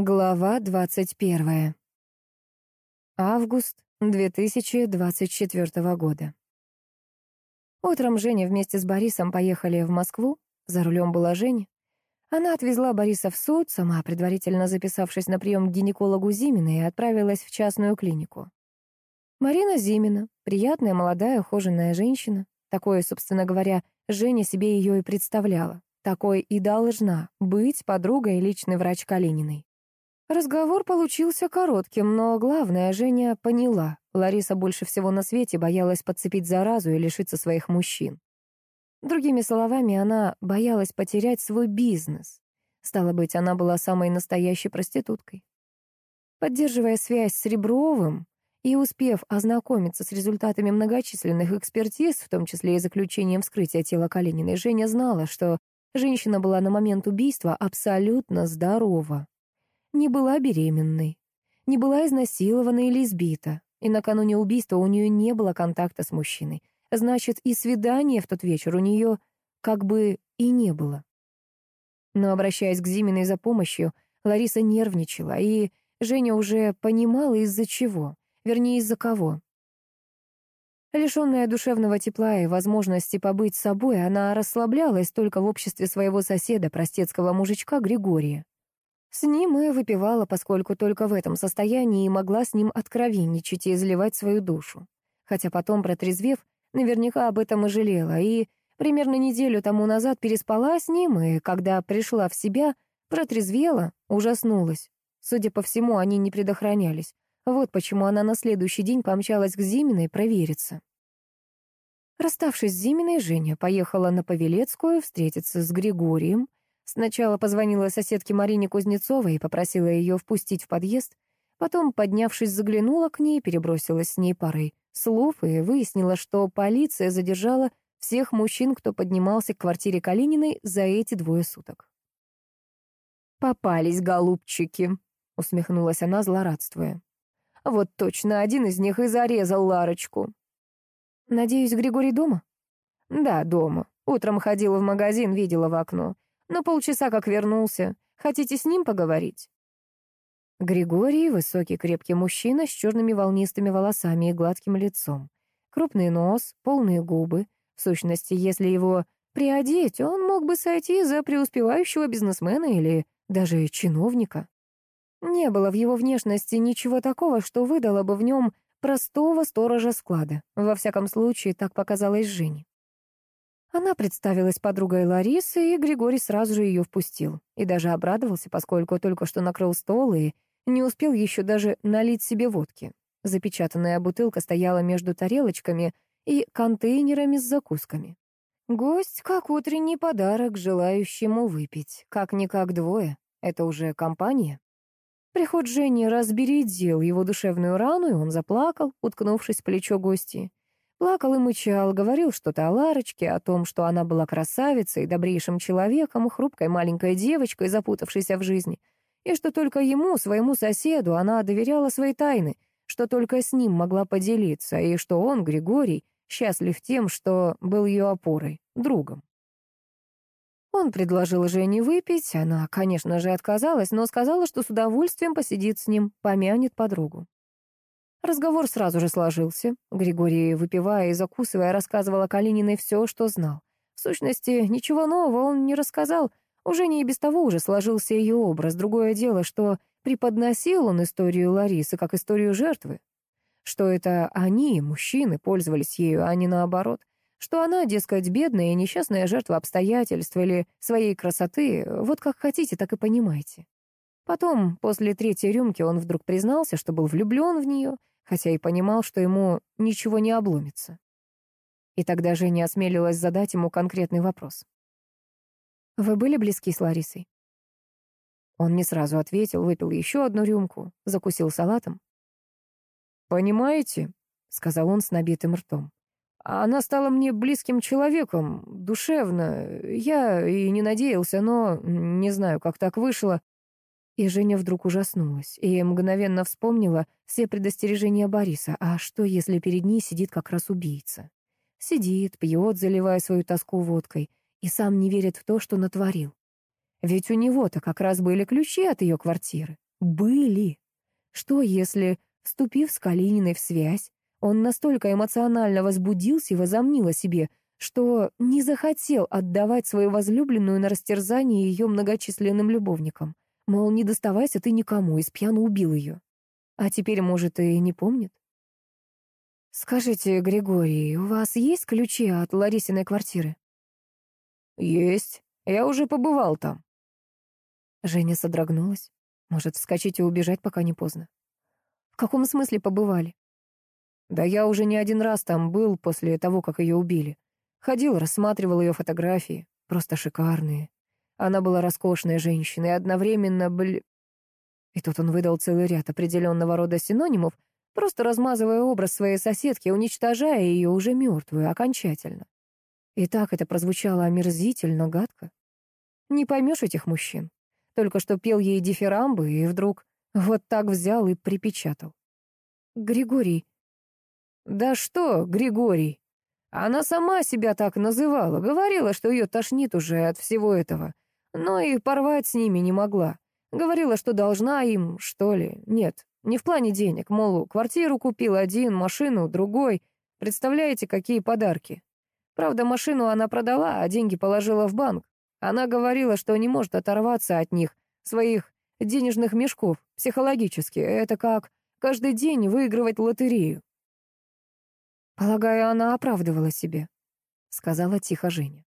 Глава 21. Август 2024 года. Утром Женя вместе с Борисом поехали в Москву. За рулем была Женя. Она отвезла Бориса в суд, сама предварительно записавшись на прием к гинекологу Зимина и отправилась в частную клинику. Марина Зимина, приятная, молодая, ухоженная женщина. Такое, собственно говоря, Женя себе ее и представляла. Такой и должна быть подругой и личный врач Калининой. Разговор получился коротким, но главное, Женя поняла. Лариса больше всего на свете боялась подцепить заразу и лишиться своих мужчин. Другими словами, она боялась потерять свой бизнес. Стало быть, она была самой настоящей проституткой. Поддерживая связь с Ребровым и успев ознакомиться с результатами многочисленных экспертиз, в том числе и заключением вскрытия тела Калининой, Женя знала, что женщина была на момент убийства абсолютно здорова не была беременной, не была изнасилована или избита, и накануне убийства у нее не было контакта с мужчиной. Значит, и свидания в тот вечер у нее как бы и не было. Но, обращаясь к Зиминой за помощью, Лариса нервничала, и Женя уже понимала, из-за чего, вернее, из-за кого. Лишенная душевного тепла и возможности побыть собой, она расслаблялась только в обществе своего соседа, простецкого мужичка Григория. С ним и выпивала, поскольку только в этом состоянии и могла с ним откровенничать и изливать свою душу. Хотя потом, протрезвев, наверняка об этом и жалела, и примерно неделю тому назад переспала с ним, и когда пришла в себя, протрезвела, ужаснулась. Судя по всему, они не предохранялись. Вот почему она на следующий день помчалась к Зиминой провериться. Расставшись с Зиминой, Женя поехала на Павелецкую встретиться с Григорием, Сначала позвонила соседке Марине Кузнецовой и попросила ее впустить в подъезд. Потом, поднявшись, заглянула к ней, перебросилась с ней парой слов и выяснила, что полиция задержала всех мужчин, кто поднимался к квартире Калининой за эти двое суток. «Попались, голубчики», — усмехнулась она, злорадствуя. «Вот точно один из них и зарезал Ларочку». «Надеюсь, Григорий дома?» «Да, дома. Утром ходила в магазин, видела в окно. Но полчаса как вернулся. Хотите с ним поговорить?» Григорий — высокий крепкий мужчина с черными волнистыми волосами и гладким лицом. Крупный нос, полные губы. В сущности, если его приодеть, он мог бы сойти за преуспевающего бизнесмена или даже чиновника. Не было в его внешности ничего такого, что выдало бы в нем простого сторожа склада. Во всяком случае, так показалось Жене. Она представилась подругой Ларисы, и Григорий сразу же ее впустил. И даже обрадовался, поскольку только что накрыл стол и не успел еще даже налить себе водки. Запечатанная бутылка стояла между тарелочками и контейнерами с закусками. Гость как утренний подарок желающему выпить. Как-никак двое. Это уже компания. Приход Жени разбередил его душевную рану, и он заплакал, уткнувшись в плечо гости. Плакал и мычал, говорил что-то о Ларочке, о том, что она была красавицей, добрейшим человеком, хрупкой маленькой девочкой, запутавшейся в жизни, и что только ему, своему соседу, она доверяла свои тайны, что только с ним могла поделиться, и что он, Григорий, счастлив тем, что был ее опорой, другом. Он предложил Жене выпить, она, конечно же, отказалась, но сказала, что с удовольствием посидит с ним, помянет подругу. Разговор сразу же сложился. Григорий, выпивая и закусывая, рассказывал о Калининой все, что знал. В сущности, ничего нового он не рассказал. Уже не и без того уже сложился ее образ. Другое дело, что преподносил он историю Ларисы как историю жертвы. Что это они, мужчины, пользовались ею, а не наоборот. Что она, дескать, бедная и несчастная жертва обстоятельств или своей красоты, вот как хотите, так и понимайте. Потом, после третьей рюмки, он вдруг признался, что был влюблен в нее, хотя и понимал, что ему ничего не обломится. И тогда Женя осмелилась задать ему конкретный вопрос. «Вы были близки с Ларисой?» Он не сразу ответил, выпил еще одну рюмку, закусил салатом. «Понимаете», — сказал он с набитым ртом, «она стала мне близким человеком, душевно. Я и не надеялся, но не знаю, как так вышло. И Женя вдруг ужаснулась и мгновенно вспомнила все предостережения Бориса. А что, если перед ней сидит как раз убийца? Сидит, пьет, заливая свою тоску водкой, и сам не верит в то, что натворил. Ведь у него-то как раз были ключи от ее квартиры. были. Что, если, вступив с Калининой в связь, он настолько эмоционально возбудился и возомнил о себе, что не захотел отдавать свою возлюбленную на растерзание ее многочисленным любовникам. Мол, не доставайся ты никому, и спьяну убил ее. А теперь, может, и не помнит? «Скажите, Григорий, у вас есть ключи от Ларисиной квартиры?» «Есть. Я уже побывал там». Женя содрогнулась. Может, вскочить и убежать, пока не поздно. «В каком смысле побывали?» «Да я уже не один раз там был после того, как ее убили. Ходил, рассматривал ее фотографии. Просто шикарные. Она была роскошной женщиной, одновременно бл... И тут он выдал целый ряд определенного рода синонимов, просто размазывая образ своей соседки, уничтожая ее уже мертвую окончательно. И так это прозвучало омерзительно, гадко. Не поймешь этих мужчин. Только что пел ей дифирамбы, и вдруг вот так взял и припечатал. «Григорий». «Да что, Григорий?» Она сама себя так называла, говорила, что ее тошнит уже от всего этого, но и порвать с ними не могла. Говорила, что должна им, что ли. Нет, не в плане денег, мол, квартиру купил один, машину другой. Представляете, какие подарки. Правда, машину она продала, а деньги положила в банк. Она говорила, что не может оторваться от них, своих денежных мешков, психологически. Это как каждый день выигрывать лотерею. «Полагаю, она оправдывала себе», — сказала тихо Женя.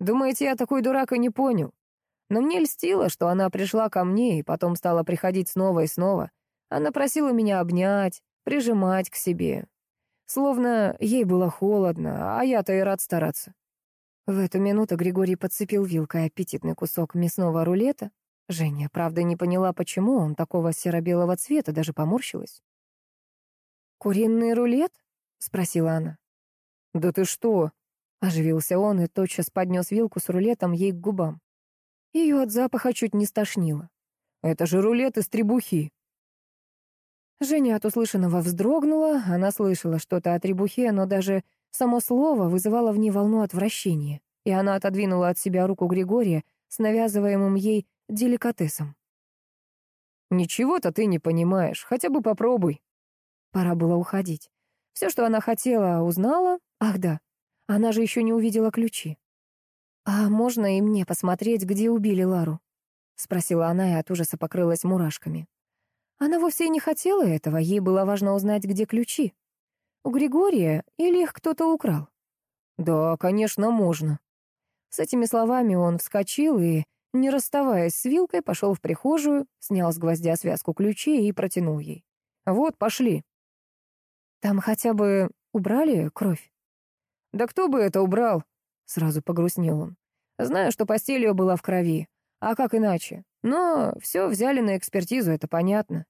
«Думаете, я такой дурак и не понял? Но мне льстило, что она пришла ко мне и потом стала приходить снова и снова. Она просила меня обнять, прижимать к себе. Словно ей было холодно, а я-то и рад стараться». В эту минуту Григорий подцепил вилкой аппетитный кусок мясного рулета. Женя, правда, не поняла, почему он такого серо-белого цвета, даже поморщилась. «Куриный рулет?» — спросила она. «Да ты что?» — оживился он и тотчас поднес вилку с рулетом ей к губам. Ее от запаха чуть не стошнило. «Это же рулет из требухи!» Женя от услышанного вздрогнула, она слышала что-то о требухе, но даже само слово вызывало в ней волну отвращения, и она отодвинула от себя руку Григория с навязываемым ей деликатесом. «Ничего-то ты не понимаешь, хотя бы попробуй». Пора было уходить. Все, что она хотела, узнала. Ах да, она же еще не увидела ключи. «А можно и мне посмотреть, где убили Лару?» — спросила она и от ужаса покрылась мурашками. Она вовсе и не хотела этого, ей было важно узнать, где ключи. У Григория или их кто-то украл? «Да, конечно, можно». С этими словами он вскочил и, не расставаясь с вилкой, пошел в прихожую, снял с гвоздя связку ключей и протянул ей. «Вот, пошли». Там хотя бы убрали кровь? Да кто бы это убрал? Сразу погрустнел он. Знаю, что постель ее была в крови. А как иначе? Но все взяли на экспертизу, это понятно.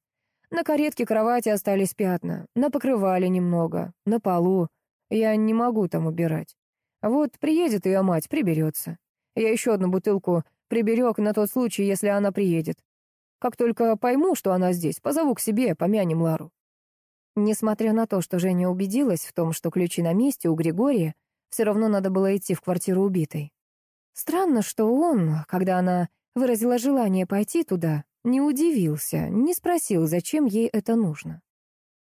На каретке кровати остались пятна, на покрывале немного, на полу. Я не могу там убирать. Вот приедет ее мать, приберется. Я еще одну бутылку приберег на тот случай, если она приедет. Как только пойму, что она здесь, позову к себе, помянем Лару. Несмотря на то, что Женя убедилась в том, что ключи на месте у Григория, все равно надо было идти в квартиру убитой. Странно, что он, когда она выразила желание пойти туда, не удивился, не спросил, зачем ей это нужно.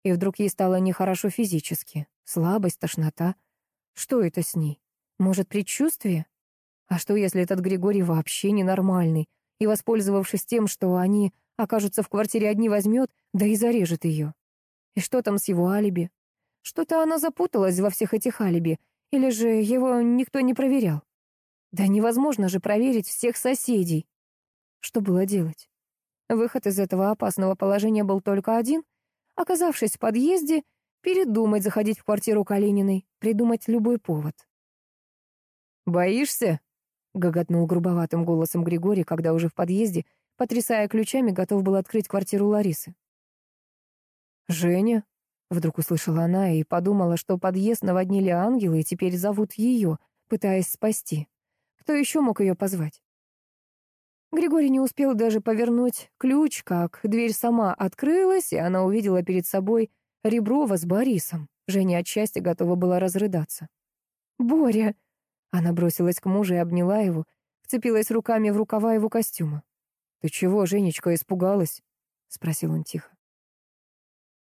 И вдруг ей стало нехорошо физически, слабость, тошнота. Что это с ней? Может, предчувствие? А что, если этот Григорий вообще ненормальный, и, воспользовавшись тем, что они окажутся в квартире одни, возьмет, да и зарежет ее? И что там с его алиби? Что-то она запуталась во всех этих алиби, или же его никто не проверял? Да невозможно же проверить всех соседей. Что было делать? Выход из этого опасного положения был только один. Оказавшись в подъезде, передумать заходить в квартиру Калининой, придумать любой повод. «Боишься?» — гоготнул грубоватым голосом Григорий, когда уже в подъезде, потрясая ключами, готов был открыть квартиру Ларисы. «Женя?» — вдруг услышала она и подумала, что подъезд наводнили ангелы и теперь зовут ее, пытаясь спасти. Кто еще мог ее позвать? Григорий не успел даже повернуть ключ, как дверь сама открылась, и она увидела перед собой Реброва с Борисом. Женя от счастья готова была разрыдаться. «Боря!» Она бросилась к мужу и обняла его, вцепилась руками в рукава его костюма. «Ты чего, Женечка, испугалась?» — спросил он тихо.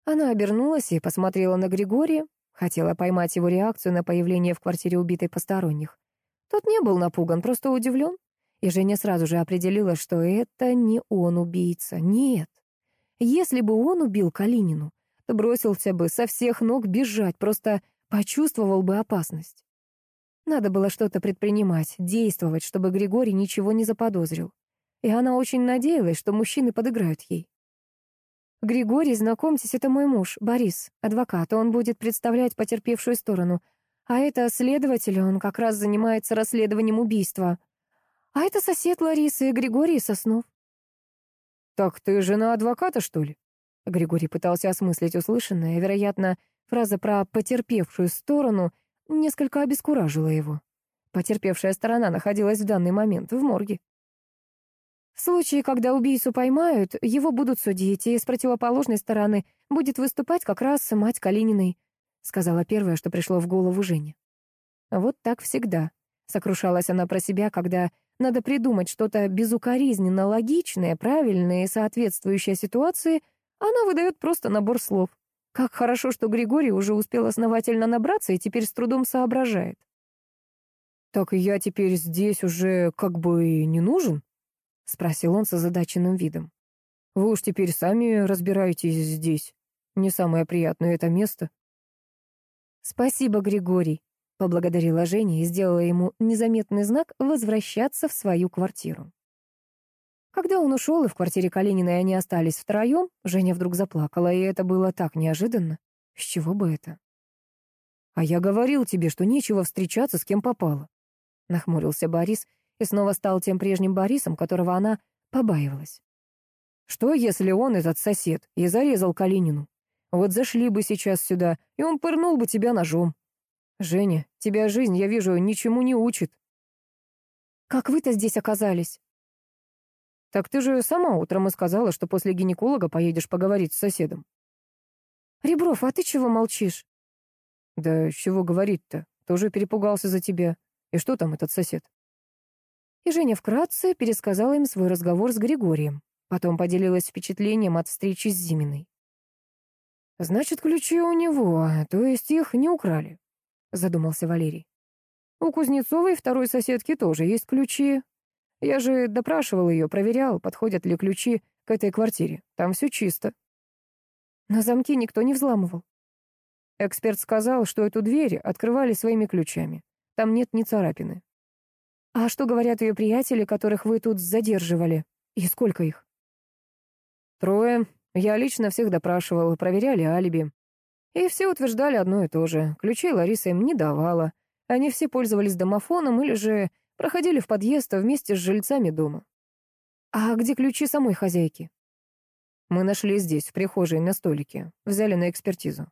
Она обернулась и посмотрела на Григория, хотела поймать его реакцию на появление в квартире убитой посторонних. Тот не был напуган, просто удивлен. И Женя сразу же определила, что это не он убийца. Нет. Если бы он убил Калинину, то бросился бы со всех ног бежать, просто почувствовал бы опасность. Надо было что-то предпринимать, действовать, чтобы Григорий ничего не заподозрил. И она очень надеялась, что мужчины подыграют ей. «Григорий, знакомьтесь, это мой муж, Борис, адвокат. Он будет представлять потерпевшую сторону. А это следователь, он как раз занимается расследованием убийства. А это сосед Ларисы, Григорий Соснов». «Так ты жена адвоката, что ли?» Григорий пытался осмыслить услышанное. Вероятно, фраза про «потерпевшую сторону» несколько обескуражила его. Потерпевшая сторона находилась в данный момент в морге. В случае, когда убийцу поймают, его будут судить, и с противоположной стороны будет выступать как раз мать Калининой, сказала первое, что пришло в голову Жене. Вот так всегда. Сокрушалась она про себя, когда надо придумать что-то безукоризненно логичное, правильное и соответствующее ситуации, она выдает просто набор слов. Как хорошо, что Григорий уже успел основательно набраться и теперь с трудом соображает. «Так я теперь здесь уже как бы не нужен?» — спросил он с озадаченным видом. «Вы уж теперь сами разбираетесь здесь. Не самое приятное это место». «Спасибо, Григорий», — поблагодарила Женя и сделала ему незаметный знак возвращаться в свою квартиру. Когда он ушел, и в квартире Калининой они остались втроем, Женя вдруг заплакала, и это было так неожиданно. С чего бы это? «А я говорил тебе, что нечего встречаться с кем попало», — нахмурился Борис и снова стал тем прежним Борисом, которого она побаивалась. Что, если он, этот сосед, и зарезал Калинину? Вот зашли бы сейчас сюда, и он пырнул бы тебя ножом. Женя, тебя жизнь, я вижу, ничему не учит. Как вы-то здесь оказались? Так ты же сама утром и сказала, что после гинеколога поедешь поговорить с соседом. Ребров, а ты чего молчишь? Да чего говорить-то? Тоже перепугался за тебя. И что там этот сосед? И Женя вкратце пересказала им свой разговор с Григорием. Потом поделилась впечатлением от встречи с Зиминой. «Значит, ключи у него, то есть их не украли», — задумался Валерий. «У Кузнецовой второй соседки тоже есть ключи. Я же допрашивал ее, проверял, подходят ли ключи к этой квартире. Там все чисто». На замки никто не взламывал. Эксперт сказал, что эту дверь открывали своими ключами. Там нет ни царапины. «А что говорят ее приятели, которых вы тут задерживали? И сколько их?» «Трое. Я лично всех допрашивал, проверяли алиби. И все утверждали одно и то же. Ключей Лариса им не давала. Они все пользовались домофоном или же проходили в подъезд вместе с жильцами дома. А где ключи самой хозяйки? Мы нашли здесь, в прихожей, на столике. Взяли на экспертизу.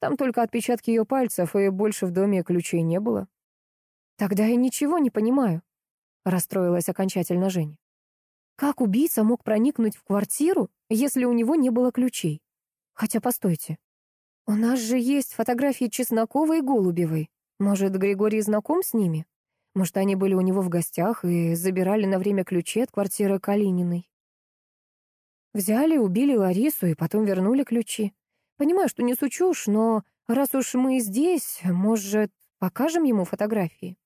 Там только отпечатки ее пальцев, и больше в доме ключей не было. «Тогда я ничего не понимаю», — расстроилась окончательно Женя. «Как убийца мог проникнуть в квартиру, если у него не было ключей? Хотя, постойте, у нас же есть фотографии Чесноковой и Голубевой. Может, Григорий знаком с ними? Может, они были у него в гостях и забирали на время ключи от квартиры Калининой? Взяли, убили Ларису и потом вернули ключи. Понимаю, что несу чушь, но раз уж мы здесь, может, покажем ему фотографии?»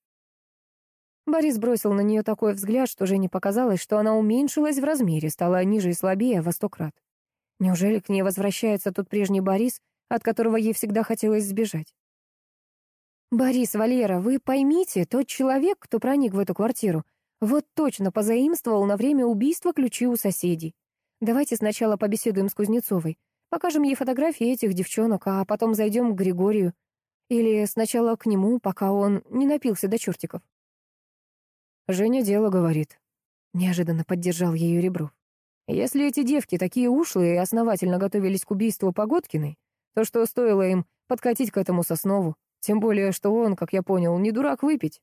Борис бросил на нее такой взгляд, что Жене показалось, что она уменьшилась в размере, стала ниже и слабее во сто крат. Неужели к ней возвращается тот прежний Борис, от которого ей всегда хотелось сбежать? «Борис, Валера, вы поймите, тот человек, кто проник в эту квартиру, вот точно позаимствовал на время убийства ключи у соседей. Давайте сначала побеседуем с Кузнецовой, покажем ей фотографии этих девчонок, а потом зайдем к Григорию. Или сначала к нему, пока он не напился до чертиков». Женя дело говорит. Неожиданно поддержал ее Ребров. Если эти девки такие ушлые и основательно готовились к убийству Погодкиной, то что стоило им подкатить к этому Соснову? Тем более, что он, как я понял, не дурак выпить.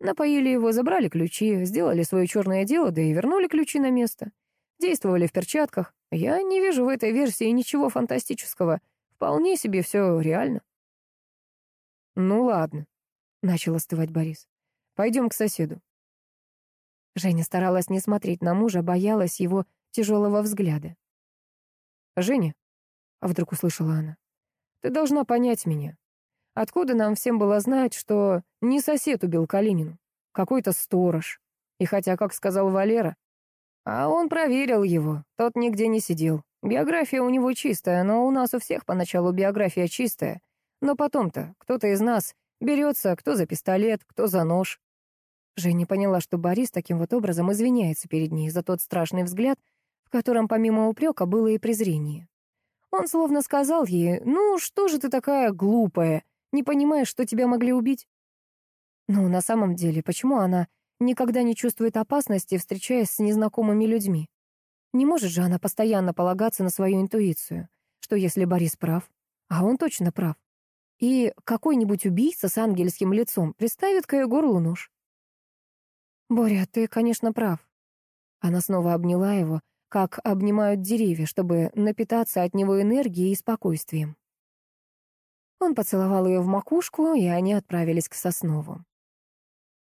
Напоили его, забрали ключи, сделали свое черное дело, да и вернули ключи на место. Действовали в перчатках. Я не вижу в этой версии ничего фантастического. Вполне себе все реально. «Ну ладно», — начал остывать Борис. «Пойдем к соседу. Женя старалась не смотреть на мужа, боялась его тяжелого взгляда. «Женя», — вдруг услышала она, — «ты должна понять меня. Откуда нам всем было знать, что не сосед убил Калинину, какой-то сторож? И хотя, как сказал Валера, а он проверил его, тот нигде не сидел. Биография у него чистая, но у нас у всех поначалу биография чистая. Но потом-то кто-то из нас берется, кто за пистолет, кто за нож. Женя поняла, что Борис таким вот образом извиняется перед ней за тот страшный взгляд, в котором помимо упрека было и презрение. Он словно сказал ей, «Ну, что же ты такая глупая? Не понимаешь, что тебя могли убить?» Ну, на самом деле, почему она никогда не чувствует опасности, встречаясь с незнакомыми людьми? Не может же она постоянно полагаться на свою интуицию, что если Борис прав, а он точно прав, и какой-нибудь убийца с ангельским лицом приставит к ее горлу нож. «Боря, ты, конечно, прав». Она снова обняла его, как обнимают деревья, чтобы напитаться от него энергией и спокойствием. Он поцеловал ее в макушку, и они отправились к Соснову.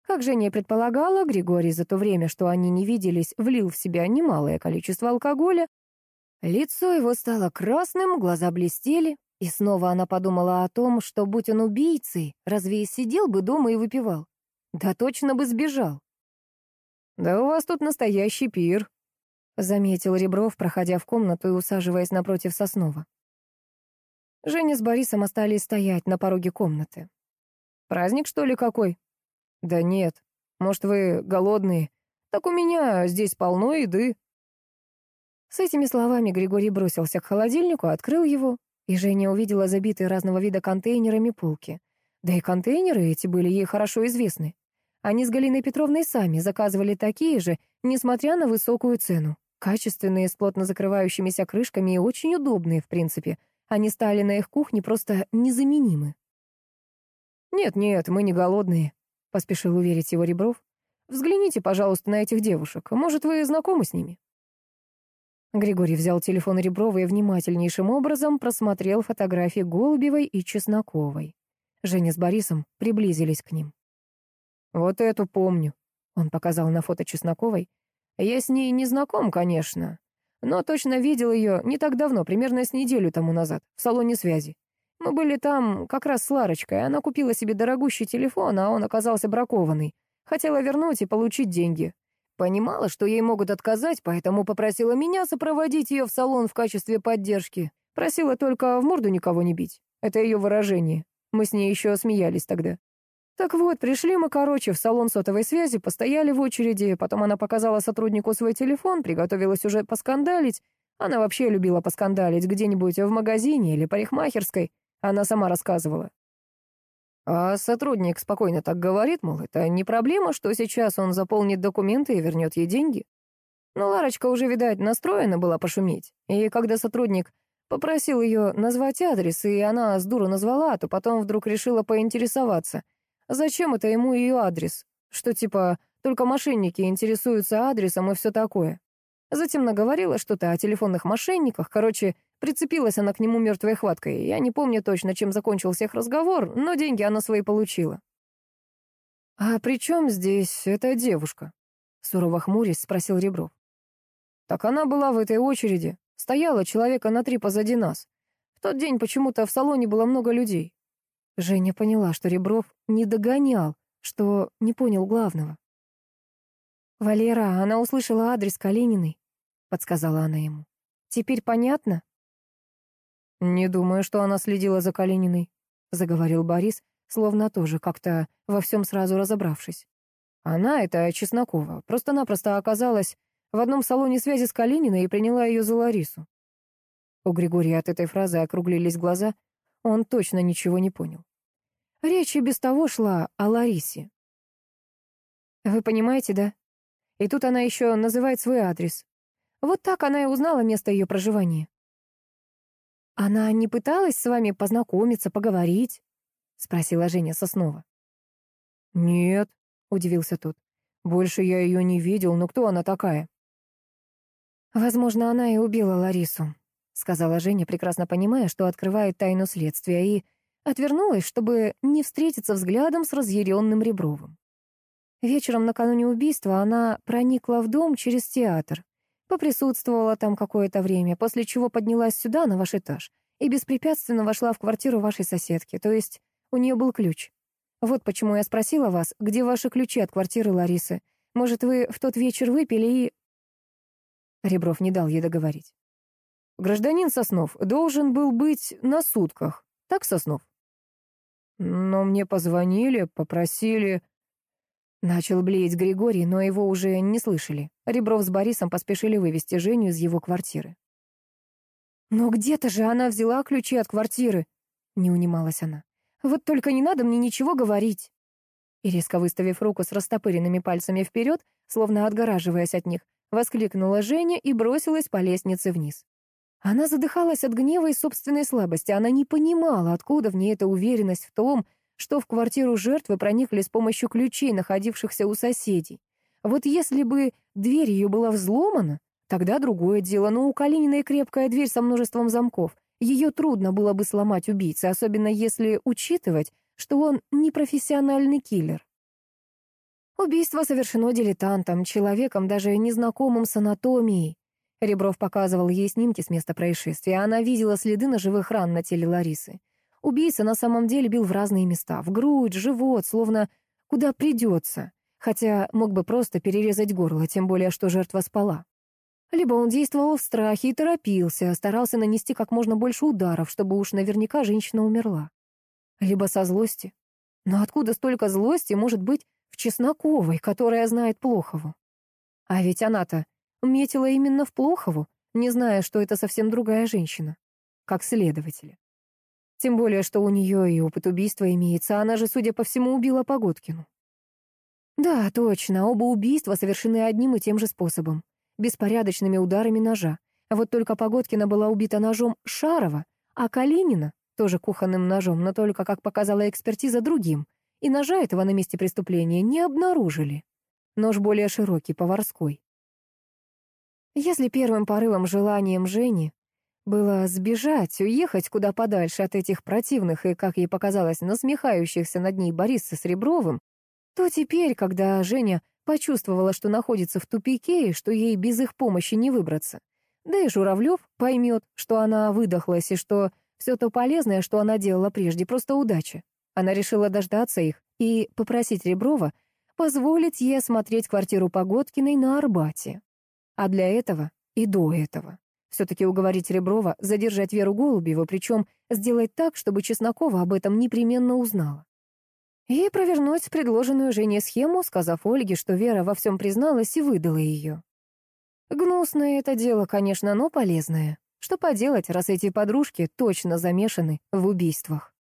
Как Женя предполагала, Григорий за то время, что они не виделись, влил в себя немалое количество алкоголя. Лицо его стало красным, глаза блестели, и снова она подумала о том, что, будь он убийцей, разве сидел бы дома и выпивал? Да точно бы сбежал. «Да у вас тут настоящий пир», — заметил Ребров, проходя в комнату и усаживаясь напротив Соснова. Женя с Борисом остались стоять на пороге комнаты. «Праздник, что ли, какой?» «Да нет. Может, вы голодные? Так у меня здесь полно еды». С этими словами Григорий бросился к холодильнику, открыл его, и Женя увидела забитые разного вида контейнерами полки. Да и контейнеры эти были ей хорошо известны. Они с Галиной Петровной сами заказывали такие же, несмотря на высокую цену. Качественные, с плотно закрывающимися крышками и очень удобные, в принципе. Они стали на их кухне просто незаменимы. «Нет-нет, мы не голодные», — поспешил уверить его Ребров. «Взгляните, пожалуйста, на этих девушек. Может, вы знакомы с ними?» Григорий взял телефон Реброва и внимательнейшим образом просмотрел фотографии Голубевой и Чесноковой. Женя с Борисом приблизились к ним. «Вот эту помню», — он показал на фото Чесноковой. «Я с ней не знаком, конечно, но точно видел ее не так давно, примерно с неделю тому назад, в салоне связи. Мы были там как раз с Ларочкой. Она купила себе дорогущий телефон, а он оказался бракованный. Хотела вернуть и получить деньги. Понимала, что ей могут отказать, поэтому попросила меня сопроводить ее в салон в качестве поддержки. Просила только в морду никого не бить. Это ее выражение. Мы с ней еще смеялись тогда. Так вот, пришли мы, короче, в салон сотовой связи, постояли в очереди, потом она показала сотруднику свой телефон, приготовилась уже поскандалить. Она вообще любила поскандалить где-нибудь в магазине или парикмахерской. Она сама рассказывала. А сотрудник спокойно так говорит, мол, это не проблема, что сейчас он заполнит документы и вернет ей деньги. Но Ларочка уже, видать, настроена была пошуметь. И когда сотрудник попросил ее назвать адрес, и она с дуру назвала, то потом вдруг решила поинтересоваться, зачем это ему ее адрес, что типа только мошенники интересуются адресом и все такое. Затем наговорила что-то о телефонных мошенниках, короче, Прицепилась она к нему мертвой хваткой. Я не помню точно, чем закончился их разговор, но деньги она свои получила. «А при чем здесь эта девушка?» Сурово хмурясь спросил Ребров. «Так она была в этой очереди. Стояла человека на три позади нас. В тот день почему-то в салоне было много людей». Женя поняла, что Ребров не догонял, что не понял главного. «Валера, она услышала адрес Калининой», — подсказала она ему. «Теперь понятно?» «Не думаю, что она следила за Калининой», — заговорил Борис, словно тоже как-то во всем сразу разобравшись. Она, это Чеснокова, просто-напросто оказалась в одном салоне связи с Калининой и приняла ее за Ларису. У Григория от этой фразы округлились глаза, он точно ничего не понял. Речь и без того шла о Ларисе. Вы понимаете, да? И тут она еще называет свой адрес. Вот так она и узнала место ее проживания. «Она не пыталась с вами познакомиться, поговорить?» — спросила Женя Соснова. «Нет», — удивился тот. «Больше я ее не видел, но кто она такая?» «Возможно, она и убила Ларису», — сказала Женя, прекрасно понимая, что открывает тайну следствия, и отвернулась, чтобы не встретиться взглядом с разъяренным Ребровым. Вечером накануне убийства она проникла в дом через театр, Поприсутствовала там какое-то время, после чего поднялась сюда, на ваш этаж, и беспрепятственно вошла в квартиру вашей соседки, то есть у нее был ключ. Вот почему я спросила вас, где ваши ключи от квартиры Ларисы. Может, вы в тот вечер выпили и...» Ребров не дал ей договорить. «Гражданин Соснов должен был быть на сутках. Так, Соснов?» «Но мне позвонили, попросили...» Начал блеять Григорий, но его уже не слышали. Ребров с Борисом поспешили вывести Женю из его квартиры. «Но где-то же она взяла ключи от квартиры!» — не унималась она. «Вот только не надо мне ничего говорить!» И резко выставив руку с растопыренными пальцами вперед, словно отгораживаясь от них, воскликнула Женя и бросилась по лестнице вниз. Она задыхалась от гнева и собственной слабости. Она не понимала, откуда в ней эта уверенность в том, что в квартиру жертвы проникли с помощью ключей, находившихся у соседей. Вот если бы дверь ее была взломана, тогда другое дело, но у Калининой крепкая дверь со множеством замков. Ее трудно было бы сломать убийце, особенно если учитывать, что он не профессиональный киллер. Убийство совершено дилетантом, человеком, даже незнакомым с анатомией. Ребров показывал ей снимки с места происшествия, она видела следы ножевых ран на теле Ларисы. Убийца на самом деле бил в разные места, в грудь, живот, словно куда придется, хотя мог бы просто перерезать горло, тем более, что жертва спала. Либо он действовал в страхе и торопился, старался нанести как можно больше ударов, чтобы уж наверняка женщина умерла. Либо со злости. Но откуда столько злости может быть в Чесноковой, которая знает Плохову? А ведь она-то метила именно в Плохову, не зная, что это совсем другая женщина, как следователя. Тем более, что у нее и опыт убийства имеется, она же, судя по всему, убила Погодкину. Да, точно, оба убийства совершены одним и тем же способом, беспорядочными ударами ножа. Вот только Погодкина была убита ножом Шарова, а Калинина тоже кухонным ножом, но только, как показала экспертиза, другим. И ножа этого на месте преступления не обнаружили. Нож более широкий, поварской. Если первым порывом желанием Жени было сбежать, уехать куда подальше от этих противных и, как ей показалось, насмехающихся над ней Бориса с Ребровым, то теперь, когда Женя почувствовала, что находится в тупике и что ей без их помощи не выбраться, да и Журавлев поймет, что она выдохлась и что все то полезное, что она делала прежде, просто удача. Она решила дождаться их и попросить Реброва позволить ей осмотреть квартиру Погодкиной на Арбате. А для этого и до этого все-таки уговорить Реброва задержать Веру Голубеву, причем сделать так, чтобы Чеснокова об этом непременно узнала. И провернуть предложенную Жене схему, сказав Ольге, что Вера во всем призналась и выдала ее. Гнусное это дело, конечно, но полезное. Что поделать, раз эти подружки точно замешаны в убийствах.